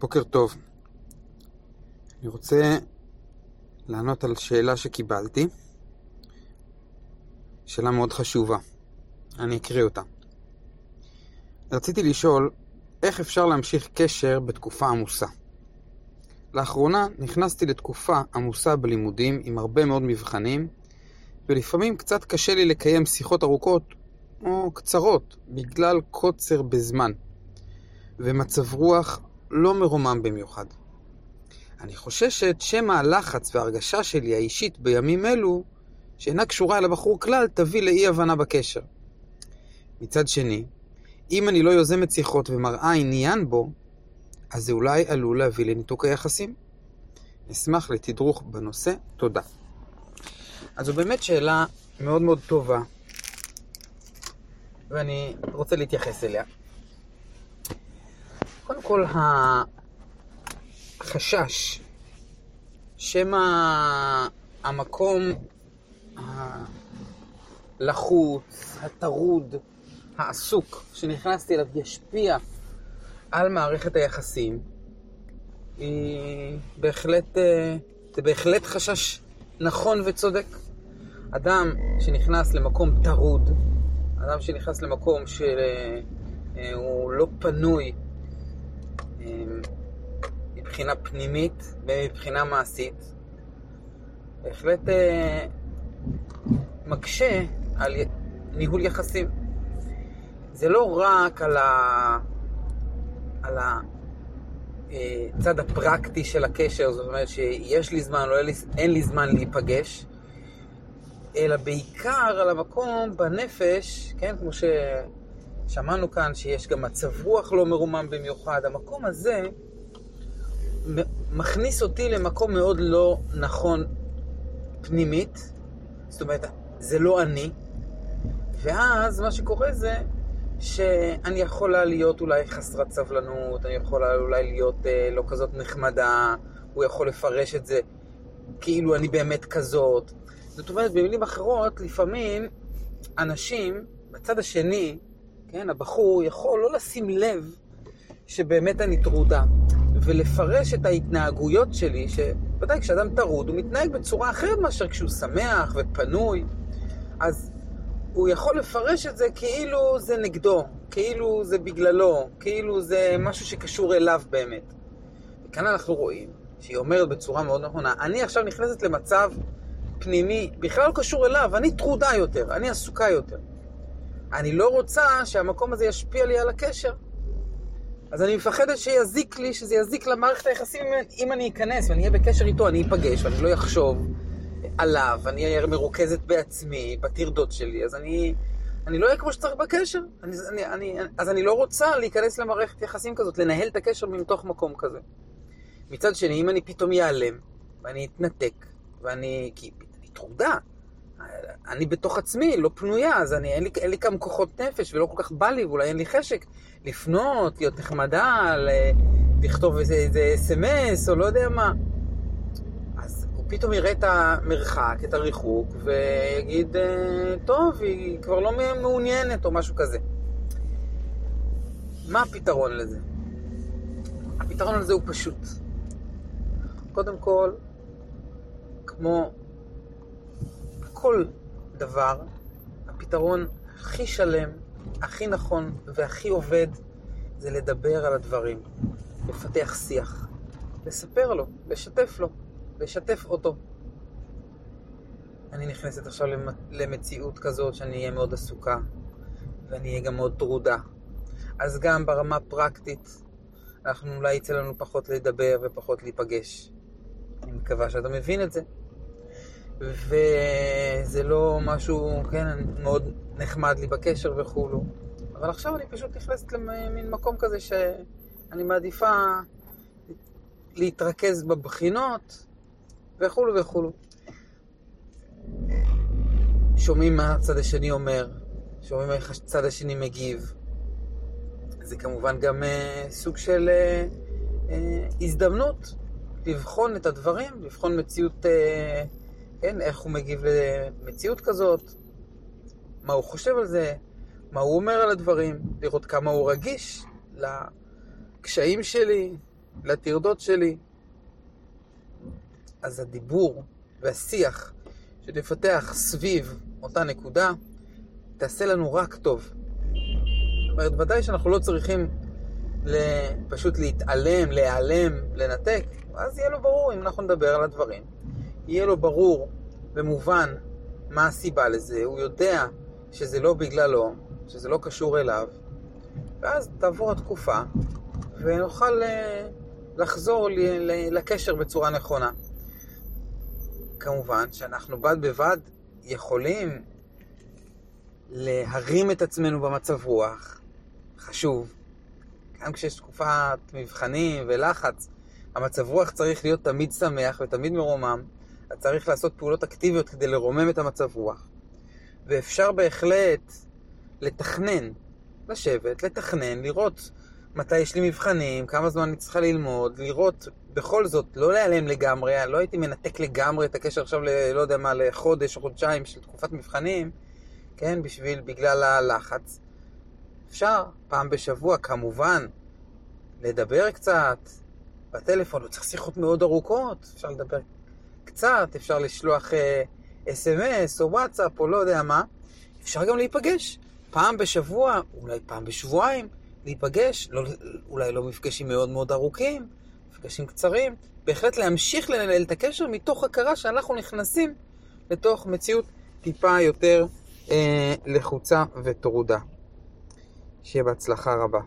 בוקר טוב. אני רוצה לענות על שאלה שקיבלתי. שאלה מאוד חשובה. אני אקריא אותה. רציתי לשאול, איך אפשר להמשיך קשר בתקופה עמוסה? לאחרונה נכנסתי לתקופה עמוסה בלימודים עם הרבה מאוד מבחנים, ולפעמים קצת קשה לי לקיים שיחות ארוכות או קצרות בגלל קוצר בזמן ומצב רוח לא מרומם במיוחד. אני חוששת שמא הלחץ וההרגשה שלי האישית בימים אלו, שאינה קשורה אל הבחור כלל, תביא לאי הבנה בקשר. מצד שני, אם אני לא יוזמת שיחות ומראה עניין בו, אז זה אולי עלול להביא לניתוק היחסים. נשמח לתדרוך בנושא. תודה. אז זו באמת שאלה מאוד מאוד טובה, ואני רוצה להתייחס אליה. קודם כל, החשש שמא המקום הלחוץ, הטרוד, העסוק שנכנסתי אליו ישפיע על מערכת היחסים, היא בהחלט, אה, זה בהחלט חשש נכון וצודק. אדם שנכנס למקום טרוד, אדם שנכנס למקום שהוא אה, לא פנוי אה, מבחינה פנימית ומבחינה מעשית, בהחלט מקשה על ניהול יחסים. זה לא רק על, ה... על הצד הפרקטי של הקשר, זאת אומרת שיש לי זמן או אין לי זמן להיפגש, אלא בעיקר על המקום בנפש, כן, כמו ששמענו כאן, שיש גם מצב רוח לא מרומם במיוחד, המקום הזה מכניס אותי למקום מאוד לא נכון פנימית, זאת אומרת, זה לא אני, ואז מה שקורה זה שאני יכולה להיות אולי חסרת סבלנות, אני יכולה אולי להיות אה, לא כזאת נחמדה, הוא יכול לפרש את זה כאילו אני באמת כזאת. זאת אומרת, במילים אחרות, לפעמים אנשים בצד השני, כן, הבחור יכול לא לשים לב שבאמת אני טרודה, ולפרש את ההתנהגויות שלי, שוודאי כשאדם טרוד הוא מתנהג בצורה אחרת מאשר כשהוא שמח ופנוי, אז הוא יכול לפרש את זה כאילו זה נגדו, כאילו זה בגללו, כאילו זה משהו שקשור אליו באמת. וכאן אנחנו רואים שהיא אומרת בצורה מאוד נכונה, אני עכשיו נכנסת למצב פנימי, בכלל לא קשור אליו, אני טרודה יותר, אני עסוקה יותר. אני לא רוצה שהמקום הזה ישפיע לי על הקשר. אז אני מפחדת שיזיק לי, שזה יזיק למערכת היחסים אם אני אכנס ואני אהיה בקשר איתו, אני אפגש ואני לא אחשוב. עליו, אני אהיה מרוכזת בעצמי, בטרדות שלי, אז אני, אני לא אהיה כמו שצריך בקשר. אני, אני, אני, אז אני לא רוצה להיכנס למערכת יחסים כזאת, לנהל את הקשר מתוך מקום כזה. מצד שני, אם אני פתאום ייעלם, ואני אתנתק, ואני... כי אני טרודה. אני בתוך עצמי, לא פנויה, אז אני, אין, לי, אין לי כמה כוחות נפש, ולא כל כך בא לי, ואולי אין לי חשק לפנות, להיות נחמדה, לכתוב איזה, איזה אס.אם.אס, או לא יודע מה. פתאום יראה את המרחק, את הריחוק, ויגיד, אה, טוב, היא כבר לא מעוניינת או משהו כזה. מה הפתרון לזה? הפתרון לזה הוא פשוט. קודם כל, כמו כל דבר, הפתרון הכי שלם, הכי נכון והכי עובד זה לדבר על הדברים, לפתח שיח, לספר לו, לשתף לו. לשתף אותו. אני נכנסת עכשיו למציאות כזאת שאני אהיה מאוד עסוקה, ואני אהיה גם מאוד טרודה. אז גם ברמה פרקטית, אנחנו אולי יצא לנו פחות לדבר ופחות להיפגש. אני מקווה שאתה מבין את זה. וזה לא משהו, כן, מאוד נחמד לי בקשר וכולו. אבל עכשיו אני פשוט נכנסת למין מקום כזה שאני מעדיפה להתרכז בבחינות, וכולו וכולו. שומעים מה הצד השני אומר, שומעים איך הצד השני מגיב. זה כמובן גם uh, סוג של uh, uh, הזדמנות לבחון את הדברים, לבחון מציאות, uh, כן, איך הוא מגיב למציאות כזאת, מה הוא חושב על זה, מה הוא אומר על הדברים, לראות כמה הוא רגיש לקשיים שלי, לטרדות שלי. אז הדיבור והשיח שנפתח סביב אותה נקודה, תעשה לנו רק טוב. זאת אומרת, ודאי שאנחנו לא צריכים פשוט להתעלם, להיעלם, לנתק, אז יהיה לו ברור אם אנחנו נדבר על הדברים. יהיה לו ברור ומובן מה הסיבה לזה, הוא יודע שזה לא בגללו, שזה לא קשור אליו, ואז תעבור התקופה ונוכל אה, לחזור לקשר בצורה נכונה. כמובן שאנחנו בד בבד יכולים להרים את עצמנו במצב רוח, חשוב. גם כשיש תקופת מבחנים ולחץ, המצב רוח צריך להיות תמיד שמח ותמיד מרומם. צריך לעשות פעולות אקטיביות כדי לרומם את המצב רוח. ואפשר בהחלט לתכנן, לשבת, לתכנן, לראות מתי יש לי מבחנים, כמה זמן אני צריכה ללמוד, לראות בכל זאת, לא להיעלם לגמרי, לא הייתי מנתק לגמרי את הקשר עכשיו, ל, לא יודע מה, לחודש או חודשיים של תקופת מבחנים, כן, בשביל, בגלל הלחץ. אפשר, פעם בשבוע, כמובן, לדבר קצת בטלפון, לא צריך שיחות מאוד ארוכות, אפשר לדבר קצת, אפשר לשלוח אס.אם.אס אה, או וואטסאפ או לא יודע מה. אפשר גם להיפגש, פעם בשבוע, אולי פעם בשבועיים, להיפגש, לא, אולי לא מפגשים מאוד מאוד ארוכים, מפגשים קצרים, בהחלט להמשיך לנהל את הקשר מתוך הכרה שאנחנו נכנסים לתוך מציאות טיפה יותר אה, לחוצה וטרודה. שיהיה בהצלחה רבה.